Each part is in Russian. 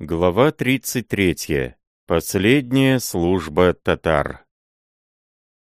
Глава 33. Последняя служба татар.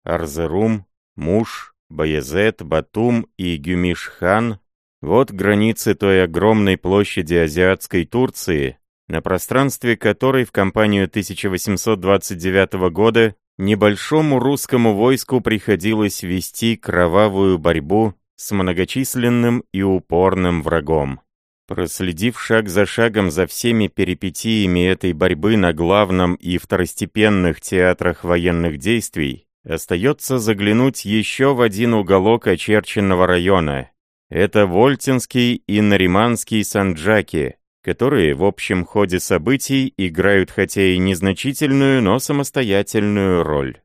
Арзерум, Муш, Баязет, Батум и Гюмиш-хан – вот границы той огромной площади азиатской Турции, на пространстве которой в кампанию 1829 года небольшому русскому войску приходилось вести кровавую борьбу с многочисленным и упорным врагом. Проследив шаг за шагом за всеми перипетиями этой борьбы на главном и второстепенных театрах военных действий, остается заглянуть еще в один уголок очерченного района. Это Вольтинский и Нариманский санджаки, которые в общем ходе событий играют хотя и незначительную, но самостоятельную роль.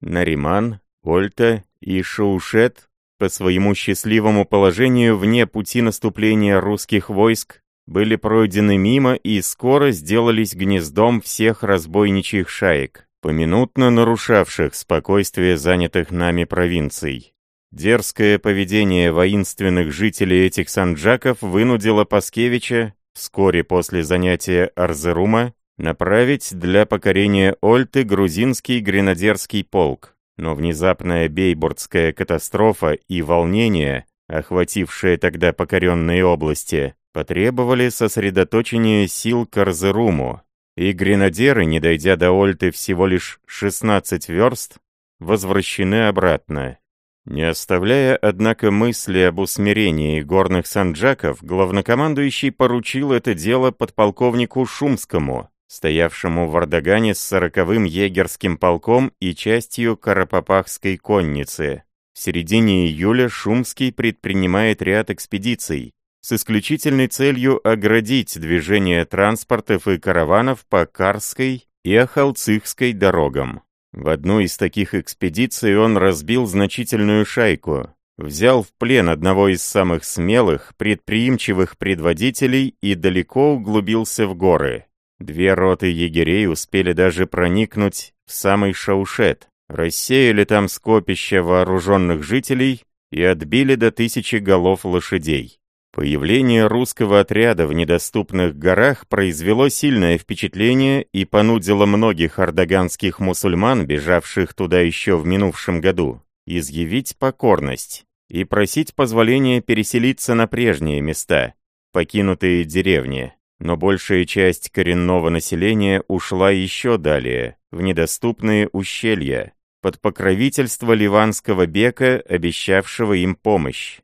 Нариман, Вольта и Шаушет по своему счастливому положению вне пути наступления русских войск, были пройдены мимо и скоро сделались гнездом всех разбойничьих шаек, поминутно нарушавших спокойствие занятых нами провинций. Дерзкое поведение воинственных жителей этих санджаков вынудило Паскевича, вскоре после занятия Арзерума, направить для покорения Ольты грузинский гренадерский полк. Но внезапная бейбурдская катастрофа и волнение, охватившие тогда покоренные области, потребовали сосредоточения сил к Арзеруму, и гренадеры, не дойдя до Ольты всего лишь 16 верст, возвращены обратно. Не оставляя, однако, мысли об усмирении горных санджаков, главнокомандующий поручил это дело подполковнику Шумскому, стоявшему в Ардагане с сороковым егерским полком и частью Карапапахской конницы. В середине июля Шумский предпринимает ряд экспедиций с исключительной целью оградить движение транспортов и караванов по Карской и Ахалцихской дорогам. В одну из таких экспедиций он разбил значительную шайку, взял в плен одного из самых смелых, предприимчивых предводителей и далеко углубился в горы. Две роты егерей успели даже проникнуть в самый Шаушет, рассеяли там скопища вооруженных жителей и отбили до тысячи голов лошадей. Появление русского отряда в недоступных горах произвело сильное впечатление и понудило многих ордоганских мусульман, бежавших туда еще в минувшем году, изъявить покорность и просить позволения переселиться на прежние места, покинутые деревни но большая часть коренного населения ушла еще далее, в недоступные ущелья, под покровительство ливанского бека, обещавшего им помощь.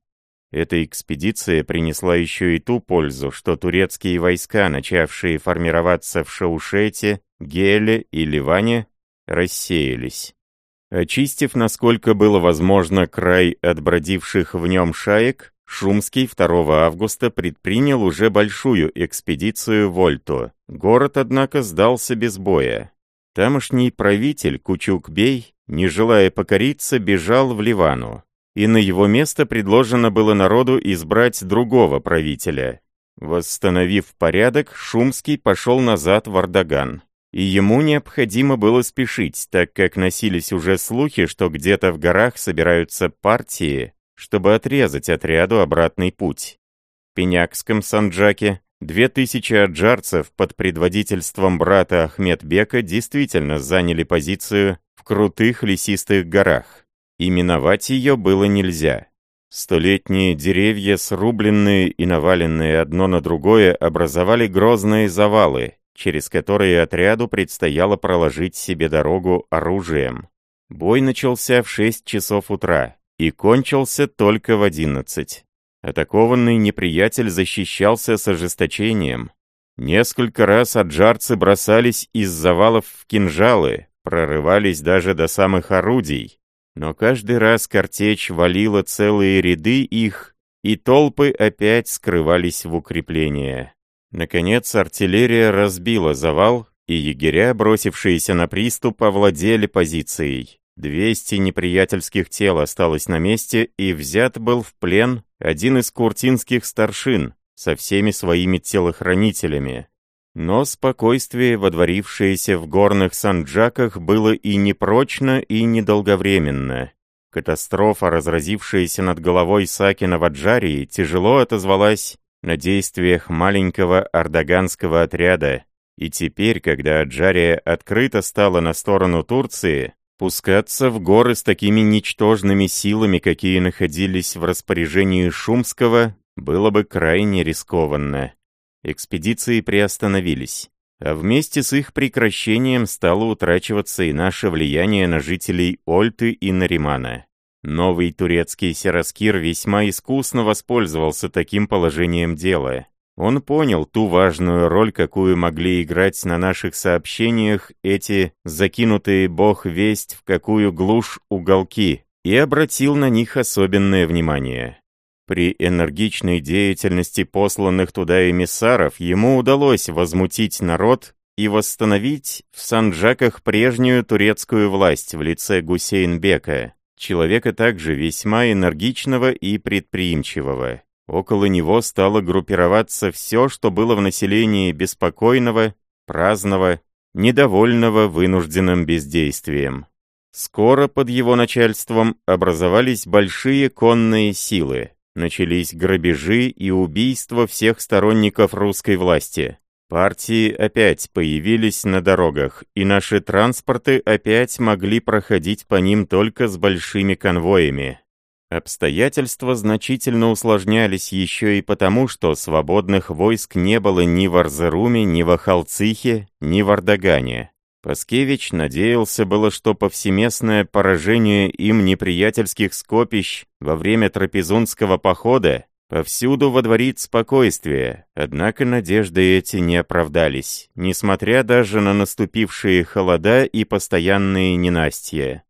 Эта экспедиция принесла еще и ту пользу, что турецкие войска, начавшие формироваться в Шаушете, Геле и Ливане, рассеялись. Очистив, насколько было возможно, край от бродивших в нем шаек, Шумский 2 августа предпринял уже большую экспедицию в Ольту. Город, однако, сдался без боя. Тамошний правитель Кучук-бей, не желая покориться, бежал в Ливану. И на его место предложено было народу избрать другого правителя. Восстановив порядок, Шумский пошел назад в Ардаган. И ему необходимо было спешить, так как носились уже слухи, что где-то в горах собираются партии, чтобы отрезать отряду обратный путь. В Пенякском Санджаке две тысячи аджарцев под предводительством брата Ахмедбека действительно заняли позицию в крутых лесистых горах. И миновать ее было нельзя. Столетние деревья, срубленные и наваленные одно на другое, образовали грозные завалы, через которые отряду предстояло проложить себе дорогу оружием. Бой начался в 6 часов утра и кончился только в одиннадцать. Атакованный неприятель защищался с ожесточением. Несколько раз аджарцы бросались из завалов в кинжалы, прорывались даже до самых орудий, но каждый раз картечь валила целые ряды их, и толпы опять скрывались в укрепления. Наконец артиллерия разбила завал, и егеря, бросившиеся на приступ, овладели позицией. Двести неприятельских тел осталось на месте, и взят был в плен один из куртинских старшин со всеми своими телохранителями. Но спокойствие, водворившееся в горных санджаках, было и непрочно, и недолговременно. Катастрофа, разразившаяся над головой Сакина в Аджарии, тяжело отозвалась на действиях маленького ордоганского отряда, и теперь, когда Аджария открыто стала на сторону Турции, пускаться в горы с такими ничтожными силами, какие находились в распоряжении Шумского, было бы крайне рискованно. Экспедиции приостановились, а вместе с их прекращением стало утрачиваться и наше влияние на жителей Ольты и Наримана. Новый турецкий Сераскир весьма искусно воспользовался таким положением дела. Он понял ту важную роль, какую могли играть на наших сообщениях эти закинутые бог весть в какую глушь уголки, и обратил на них особенное внимание. При энергичной деятельности посланных туда эмиссаров ему удалось возмутить народ и восстановить в Санджаках прежнюю турецкую власть в лице Гусейнбека, человека также весьма энергичного и предприимчивого. Около него стало группироваться все, что было в населении беспокойного, праздного, недовольного вынужденным бездействием. Скоро под его начальством образовались большие конные силы. Начались грабежи и убийства всех сторонников русской власти. Партии опять появились на дорогах, и наши транспорты опять могли проходить по ним только с большими конвоями. Обстоятельства значительно усложнялись еще и потому, что свободных войск не было ни в Арзеруме, ни в Ахалцихе, ни в Ардагане. Паскевич надеялся было, что повсеместное поражение им неприятельских скопищ во время трапезунского похода повсюду водворит спокойствие, однако надежды эти не оправдались, несмотря даже на наступившие холода и постоянные ненастья.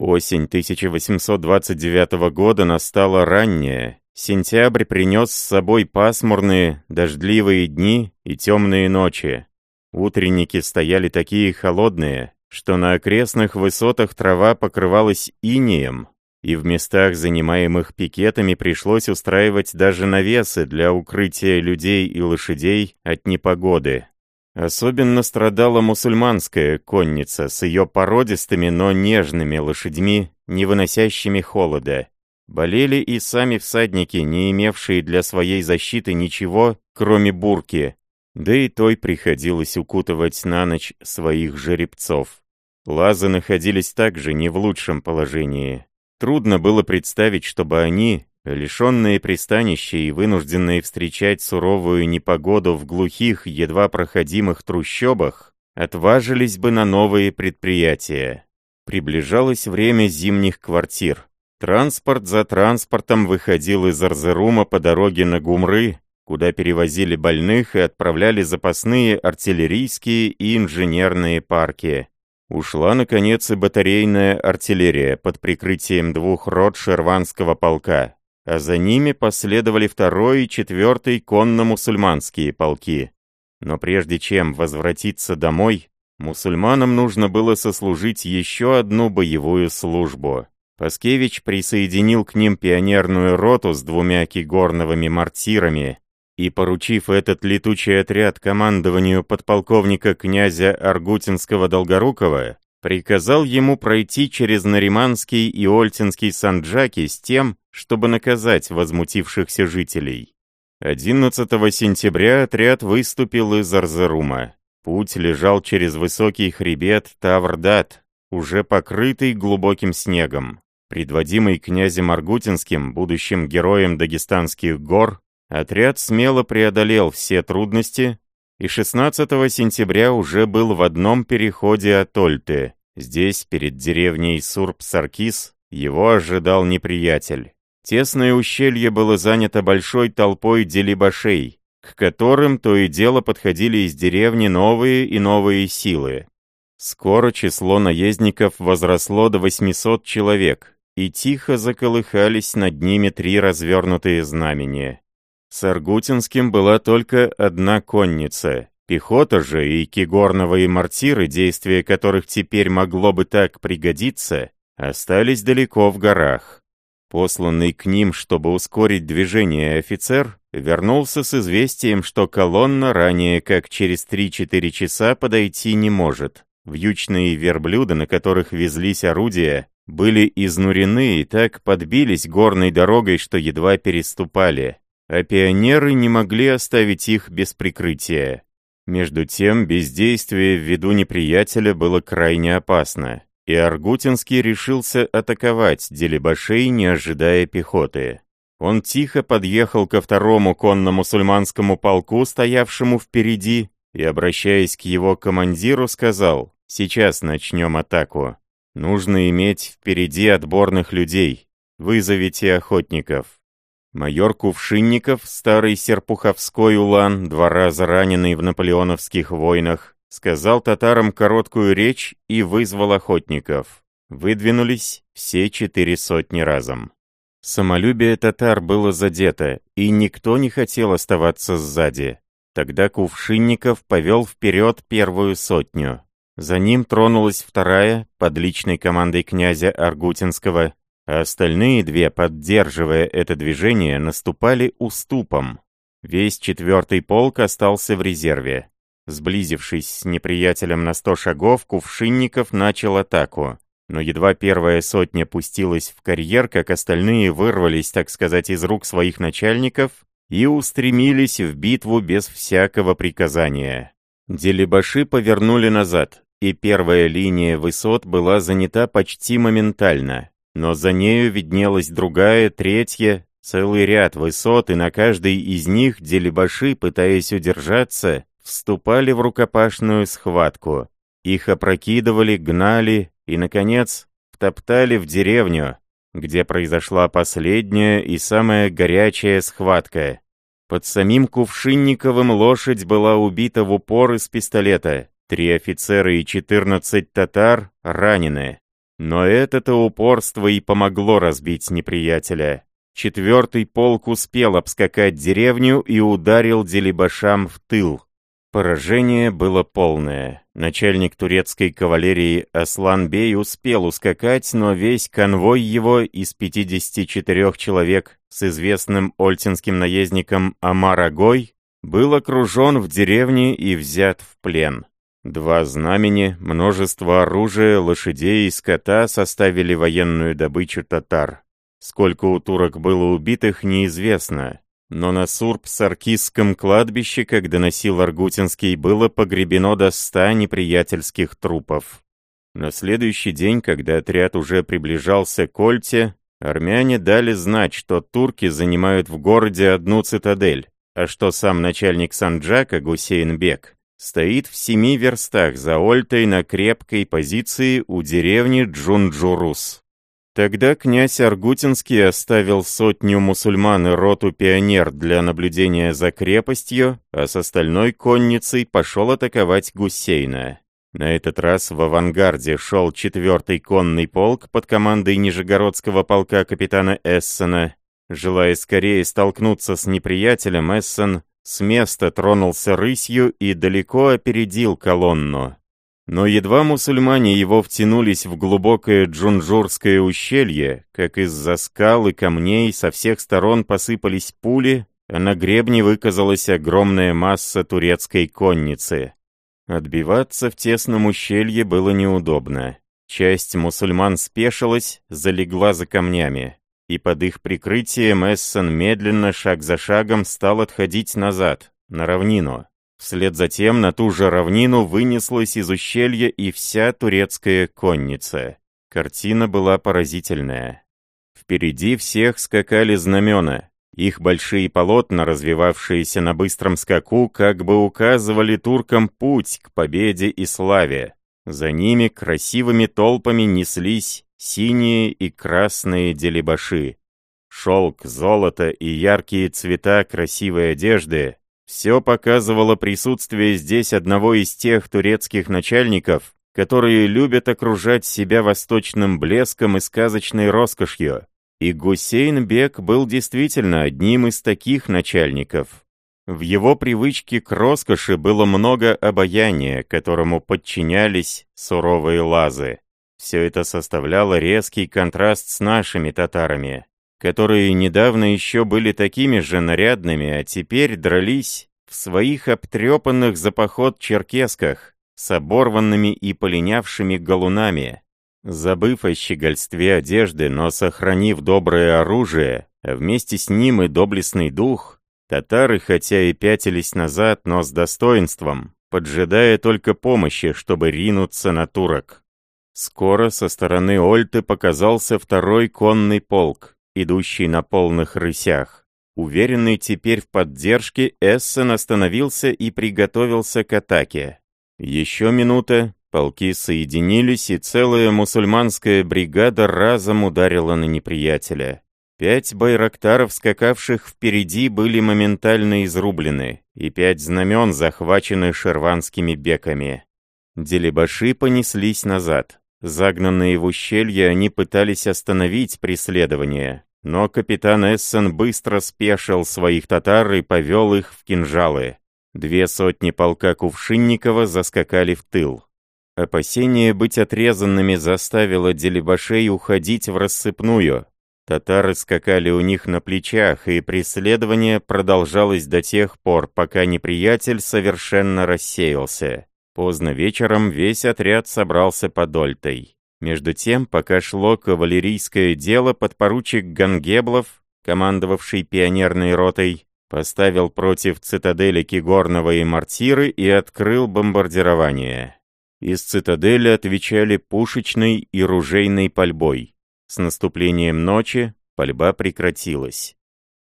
Осень 1829 года настала ранняя. Сентябрь принес с собой пасмурные, дождливые дни и темные ночи. Утренники стояли такие холодные, что на окрестных высотах трава покрывалась инеем, и в местах, занимаемых пикетами, пришлось устраивать даже навесы для укрытия людей и лошадей от непогоды. Особенно страдала мусульманская конница с ее породистыми, но нежными лошадьми, не выносящими холода. Болели и сами всадники, не имевшие для своей защиты ничего, кроме бурки, да и той приходилось укутывать на ночь своих жеребцов. Лазы находились также не в лучшем положении. Трудно было представить, чтобы они, Лишенные пристанища и вынужденные встречать суровую непогоду в глухих, едва проходимых трущобах, отважились бы на новые предприятия. Приближалось время зимних квартир. Транспорт за транспортом выходил из Арзерума по дороге на Гумры, куда перевозили больных и отправляли запасные артиллерийские и инженерные парки. Ушла, наконец, и батарейная артиллерия под прикрытием двух рот шерванского полка а за ними последовали второй и четвертый конно-мусульманские полки. Но прежде чем возвратиться домой, мусульманам нужно было сослужить еще одну боевую службу. Паскевич присоединил к ним пионерную роту с двумя кигорновыми мортирами и, поручив этот летучий отряд командованию подполковника князя Аргутинского-Долгорукова, приказал ему пройти через Нариманский и Ольтинский санджаки с тем, чтобы наказать возмутившихся жителей. 11 сентября отряд выступил из Арзарума. Путь лежал через высокий хребет Таврдат, уже покрытый глубоким снегом. Предводимый князем Аргутинским, будущим героем дагестанских гор, отряд смело преодолел все трудности и 16 сентября уже был в одном переходе от Ольты. Здесь, перед деревней Сурб-Саркис, его ожидал неприятель. Тесное ущелье было занято большой толпой делибашей, к которым то и дело подходили из деревни новые и новые силы. Скоро число наездников возросло до 800 человек, и тихо заколыхались над ними три развернутые знамения. С Аргутинским была только одна конница. Пехота же и кигорновые мортиры, действия которых теперь могло бы так пригодиться, остались далеко в горах. Посланный к ним, чтобы ускорить движение офицер, вернулся с известием, что колонна ранее как через 3-4 часа подойти не может. Вьючные верблюда, на которых везлись орудия, были изнурены и так подбились горной дорогой, что едва переступали. А пионеры не могли оставить их без прикрытия. Между тем, бездействие в виду неприятеля было крайне опасно, и Аргутинский решился атаковать Делебашей, не ожидая пехоты. Он тихо подъехал ко второму конно-мусульманскому полку, стоявшему впереди, и, обращаясь к его командиру, сказал, «Сейчас начнем атаку. Нужно иметь впереди отборных людей. Вызовите охотников». Майор Кувшинников, старый серпуховской улан, два раза раненый в наполеоновских войнах, сказал татарам короткую речь и вызвал охотников. Выдвинулись все четыре сотни разом. Самолюбие татар было задето, и никто не хотел оставаться сзади. Тогда Кувшинников повел вперед первую сотню. За ним тронулась вторая, под личной командой князя Аргутинского, а остальные две, поддерживая это движение, наступали уступом. Весь четвертый полк остался в резерве. Сблизившись с неприятелем на сто шагов, Кувшинников начал атаку. Но едва первая сотня пустилась в карьер, как остальные вырвались, так сказать, из рук своих начальников и устремились в битву без всякого приказания. Делебаши повернули назад, и первая линия высот была занята почти моментально. Но за нею виднелась другая, третья, целый ряд высот, и на каждой из них делебаши, пытаясь удержаться, вступали в рукопашную схватку. Их опрокидывали, гнали и, наконец, втоптали в деревню, где произошла последняя и самая горячая схватка. Под самим Кувшинниковым лошадь была убита в упор из пистолета, три офицера и четырнадцать татар ранены. Но это-то упорство и помогло разбить неприятеля. Четвертый полк успел обскакать деревню и ударил Делибашам в тыл. Поражение было полное. Начальник турецкой кавалерии Аслан-бей успел ускакать, но весь конвой его из 54 человек с известным ольтинским наездником Амар Агой был окружен в деревне и взят в плен. Два знамени, множество оружия, лошадей и скота составили военную добычу татар. Сколько у турок было убитых, неизвестно, но на Сурб-Саркисском кладбище, как доносил Аргутинский, было погребено до ста неприятельских трупов. На следующий день, когда отряд уже приближался к Ольте, армяне дали знать, что турки занимают в городе одну цитадель, а что сам начальник Санджака Гусейн-бек стоит в семи верстах за Ольтой на крепкой позиции у деревни Джунджурус. Тогда князь Аргутинский оставил сотню мусульман и роту пионер для наблюдения за крепостью, а с остальной конницей пошел атаковать Гусейна. На этот раз в авангарде шел четвертый конный полк под командой Нижегородского полка капитана Эссена. Желая скорее столкнуться с неприятелем, Эссен с места тронулся рысью и далеко опередил колонну. Но едва мусульмане его втянулись в глубокое джунжурское ущелье, как из-за скал и камней со всех сторон посыпались пули, а на гребне выказалась огромная масса турецкой конницы. Отбиваться в тесном ущелье было неудобно. Часть мусульман спешилась, залегла за камнями, и под их прикрытием Эссен медленно, шаг за шагом, стал отходить назад, на равнину. Вслед за тем на ту же равнину вынеслась из ущелья и вся турецкая конница. Картина была поразительная. Впереди всех скакали знамена. Их большие полотна, развивавшиеся на быстром скаку, как бы указывали туркам путь к победе и славе. За ними красивыми толпами неслись синие и красные делебаши. Шелк, золото и яркие цвета красивой одежды все показывало присутствие здесь одного из тех турецких начальников, которые любят окружать себя восточным блеском и сказочной роскошью. И Гусейн Бек был действительно одним из таких начальников. В его привычке к роскоши было много обаяния, которому подчинялись суровые лазы. Все это составляло резкий контраст с нашими татарами которые недавно еще были такими же нарядными, а теперь дрались в своих обтрепанных за поход черкесках с оборванными и полинявшими галунами. Забыв о щегольстве одежды, но сохранив доброе оружие, а вместе с ним и доблестный дух, Татары, хотя и пятились назад, но с достоинством, поджидая только помощи, чтобы ринуться на турок. Скоро со стороны Ольты показался второй конный полк, идущий на полных рысях. Уверенный теперь в поддержке, Эссен остановился и приготовился к атаке. Еще минута, полки соединились, и целая мусульманская бригада разом ударила на неприятеля. Пять байрактаров, скакавших впереди, были моментально изрублены, и пять знамен захвачены шерванскими беками. Делебаши понеслись назад. Загнанные в ущелье, они пытались остановить преследование, но капитан Эссен быстро спешил своих татар и повел их в кинжалы. Две сотни полка Кувшинникова заскакали в тыл. Опасение быть отрезанными заставило Делебашей уходить в рассыпную, Татары скакали у них на плечах, и преследование продолжалось до тех пор, пока неприятель совершенно рассеялся. Поздно вечером весь отряд собрался под Ольтой. Между тем, пока шло кавалерийское дело, подпоручик Гангеблов, командовавший пионерной ротой, поставил против цитадели Кигорного и мортиры и открыл бомбардирование. Из цитадели отвечали пушечной и ружейной пальбой. С наступлением ночи пальба прекратилась.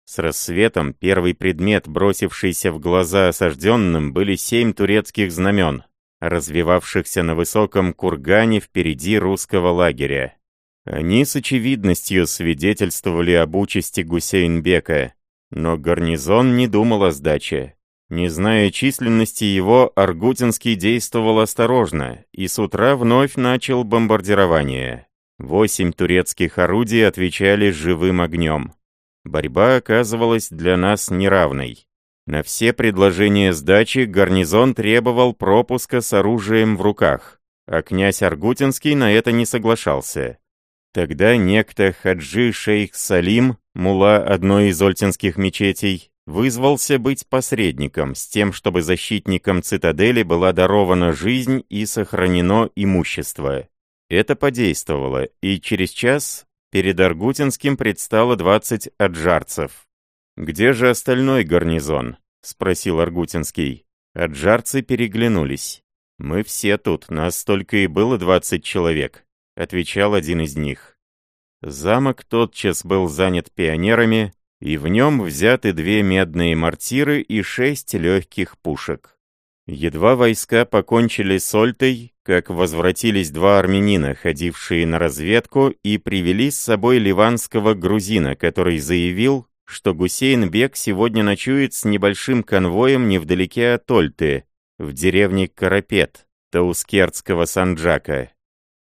С рассветом первый предмет, бросившийся в глаза осажденным, были семь турецких знамен, развивавшихся на высоком кургане впереди русского лагеря. Они с очевидностью свидетельствовали об участи Гусейнбека, но гарнизон не думал о сдаче. Не зная численности его, Аргутинский действовал осторожно и с утра вновь начал бомбардирование. Восемь турецких орудий отвечали живым огнем. Борьба оказывалась для нас неравной. На все предложения сдачи гарнизон требовал пропуска с оружием в руках, а князь Аргутинский на это не соглашался. Тогда некто Хаджи Шейх Салим, мула одной из ольтинских мечетей, вызвался быть посредником с тем, чтобы защитникам цитадели была дарована жизнь и сохранено имущество. Это подействовало, и через час перед Аргутинским предстало 20 аджарцев. «Где же остальной гарнизон?» — спросил Аргутинский. Аджарцы переглянулись. «Мы все тут, нас только и было 20 человек», — отвечал один из них. Замок тотчас был занят пионерами, и в нем взяты две медные мортиры и шесть легких пушек. Едва войска покончили с Ольтой, как возвратились два армянина, ходившие на разведку, и привели с собой ливанского грузина, который заявил, что Гусейн-бек сегодня ночует с небольшим конвоем невдалеке от Ольты, в деревне Карапет, Таускертского Санджака.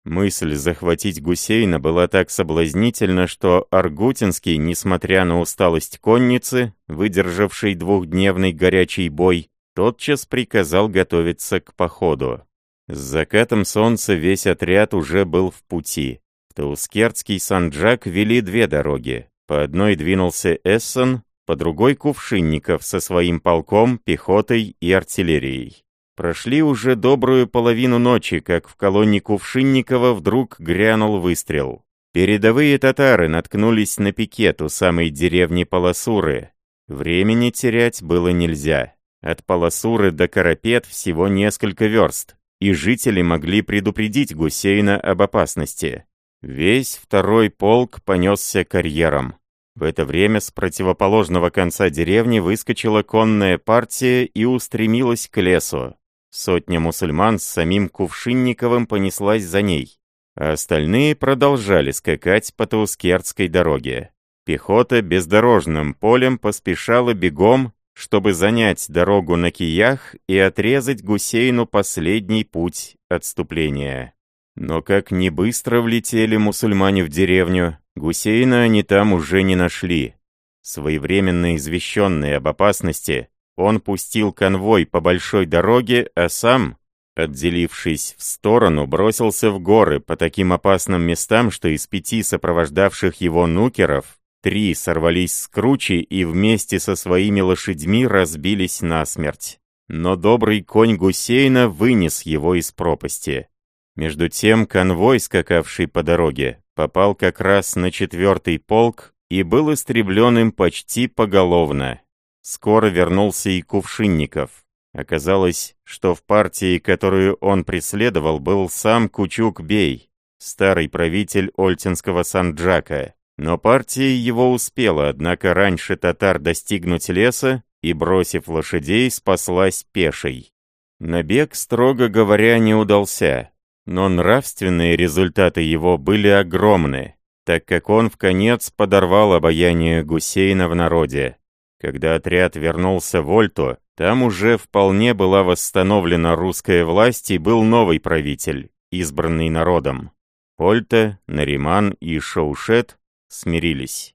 Мысль захватить Гусейна была так соблазнительна, что Аргутинский, несмотря на усталость конницы, выдержавший двухдневный горячий бой, тотчас приказал готовиться к походу. С закатом солнца весь отряд уже был в пути. В Таускертский Санджак вели две дороги. По одной двинулся Эссон, по другой — Кувшинников со своим полком, пехотой и артиллерией. Прошли уже добрую половину ночи, как в колонне Кувшинникова вдруг грянул выстрел. Передовые татары наткнулись на пикет у самой деревни Полосуры. Времени терять было нельзя. От Паласуры до Карапет всего несколько верст, и жители могли предупредить Гусейна об опасности. Весь второй полк понесся карьером. В это время с противоположного конца деревни выскочила конная партия и устремилась к лесу. Сотня мусульман с самим Кувшинниковым понеслась за ней, а остальные продолжали скакать по Таускертской дороге. Пехота бездорожным полем поспешала бегом чтобы занять дорогу на Киях и отрезать Гусейну последний путь отступления. Но как не быстро влетели мусульмане в деревню, Гусейна они там уже не нашли. Своевременно извещенный об опасности, он пустил конвой по большой дороге, а сам, отделившись в сторону, бросился в горы по таким опасным местам, что из пяти сопровождавших его нукеров Три сорвались с кручи и вместе со своими лошадьми разбились насмерть. Но добрый конь Гусейна вынес его из пропасти. Между тем конвой, скакавший по дороге, попал как раз на четвертый полк и был истреблен им почти поголовно. скоро вернулся и Кувшинников. Оказалось, что в партии, которую он преследовал, был сам Кучук-бей, старый правитель Ольтинского Санджака. Но партия его успела, однако раньше татар достигнуть леса и, бросив лошадей, спаслась пешей. Набег, строго говоря, не удался, но нравственные результаты его были огромны, так как он в конец подорвал обаяние Гусейна в народе. Когда отряд вернулся в Ольту, там уже вполне была восстановлена русская власть и был новый правитель, избранный народом. Ольта, Нариман и Шаушет смирились.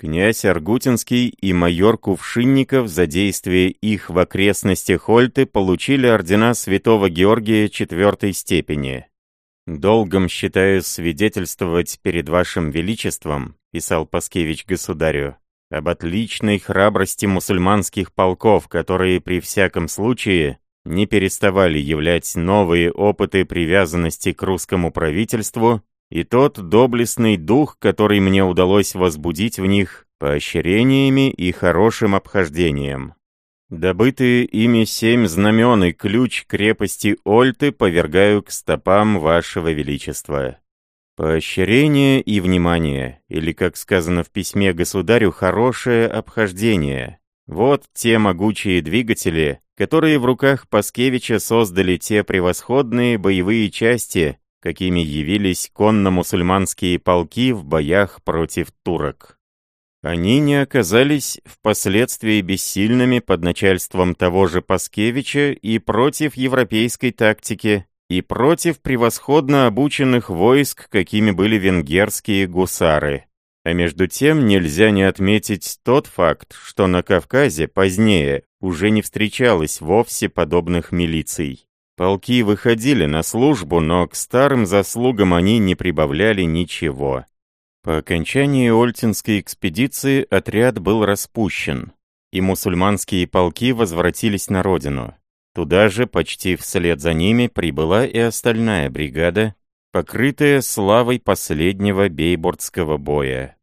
Князь Аргутинский и майор Кувшинников за действие их в окрестностях Ольты получили ордена святого Георгия четвертой степени. «Долгом считаю свидетельствовать перед вашим величеством», писал Паскевич государю, об отличной храбрости мусульманских полков, которые при всяком случае не переставали являть новые опыты привязанности к русскому правительству, и тот доблестный дух, который мне удалось возбудить в них поощрениями и хорошим обхождением. Добытые ими семь знамен и ключ крепости Ольты повергаю к стопам вашего величества. Поощрение и внимание, или, как сказано в письме государю, хорошее обхождение. Вот те могучие двигатели, которые в руках Паскевича создали те превосходные боевые части, какими явились конно-мусульманские полки в боях против турок. Они не оказались впоследствии бессильными под начальством того же Паскевича и против европейской тактики, и против превосходно обученных войск, какими были венгерские гусары. А между тем нельзя не отметить тот факт, что на Кавказе позднее уже не встречалось вовсе подобных милиций. Полки выходили на службу, но к старым заслугам они не прибавляли ничего. По окончании Ольтинской экспедиции отряд был распущен, и мусульманские полки возвратились на родину. Туда же, почти вслед за ними, прибыла и остальная бригада, покрытая славой последнего бейбордского боя.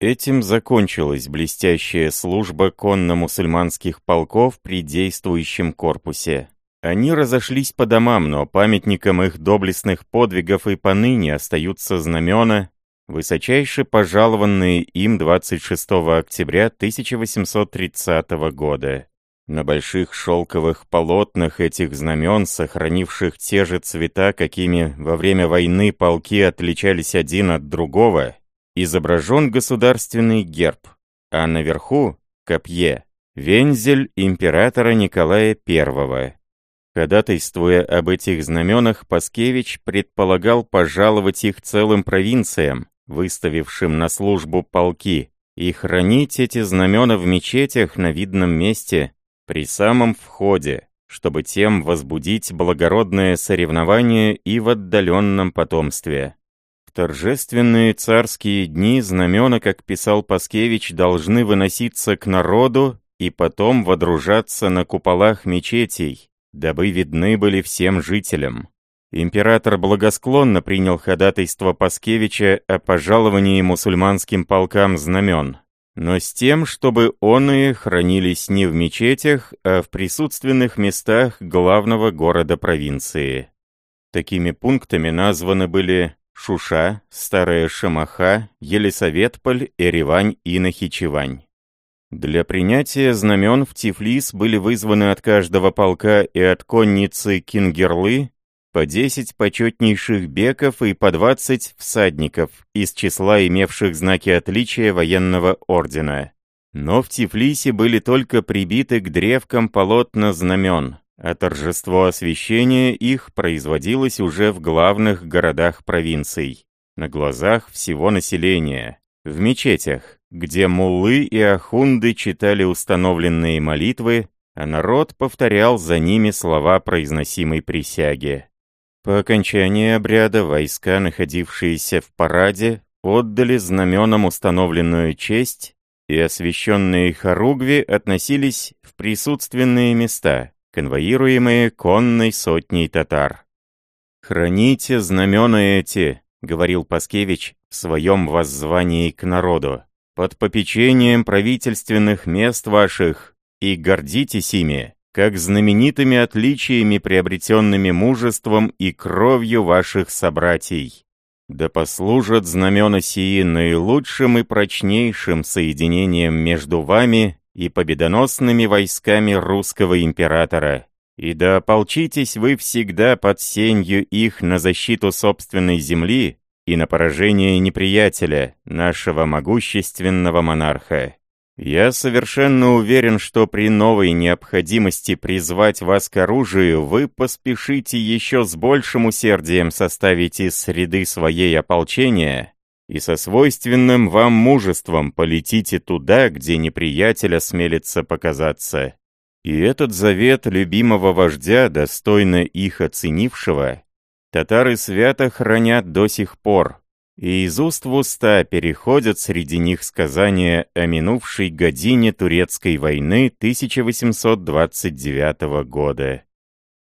Этим закончилась блестящая служба конно-мусульманских полков при действующем корпусе. Они разошлись по домам, но памятником их доблестных подвигов и поныне остаются знамена, высочайше пожалованные им 26 октября 1830 года. На больших шелковых полотнах этих знамен, сохранивших те же цвета, какими во время войны полки отличались один от другого, изображен государственный герб, а наверху — копье, вензель императора Николая I. Ходатайствуя об этих знаменах, Паскевич предполагал пожаловать их целым провинциям, выставившим на службу полки, и хранить эти знамена в мечетях на видном месте, при самом входе, чтобы тем возбудить благородное соревнование и в отдаленном потомстве. В торжественные царские дни знамена, как писал Паскевич, должны выноситься к народу и потом водружаться на куполах мечетей, дабы видны были всем жителям. Император благосклонно принял ходатайство Паскевича о пожаловании мусульманским полкам знамен, но с тем, чтобы оные хранились не в мечетях, а в присутственных местах главного города провинции. Такими пунктами названы были Шуша, Старая Шамаха, Елисаветполь, Эревань и Нахичевань. Для принятия знамен в Тифлис были вызваны от каждого полка и от конницы Кингерлы по 10 почетнейших беков и по 20 всадников из числа имевших знаки отличия военного ордена. Но в Тифлисе были только прибиты к древкам полотна знамен, а торжество освящения их производилось уже в главных городах провинций, на глазах всего населения, в мечетях, где муллы и ахунды читали установленные молитвы, а народ повторял за ними слова произносимой присяги. По окончании обряда войска, находившиеся в параде, отдали знаменам установленную честь, и освященные хоругви относились в присутственные места, конвоируемые конной сотней татар. «Храните знамена эти», — говорил Паскевич в своем воззвании к народу, «под попечением правительственных мест ваших, и гордитесь ими, как знаменитыми отличиями, приобретенными мужеством и кровью ваших собратьей. Да послужат знамена сии наилучшим и прочнейшим соединением между вами и победоносными войсками русского императора. И да ополчитесь вы всегда под сенью их на защиту собственной земли и на поражение неприятеля, нашего могущественного монарха. Я совершенно уверен, что при новой необходимости призвать вас к оружию, вы поспешите еще с большим усердием составить из среды своей ополчения и со свойственным вам мужеством полетите туда, где неприятель осмелится показаться. И этот завет любимого вождя, достойно их оценившего, татары свято хранят до сих пор, и из уст в уста переходят среди них сказания о минувшей године турецкой войны 1829 года.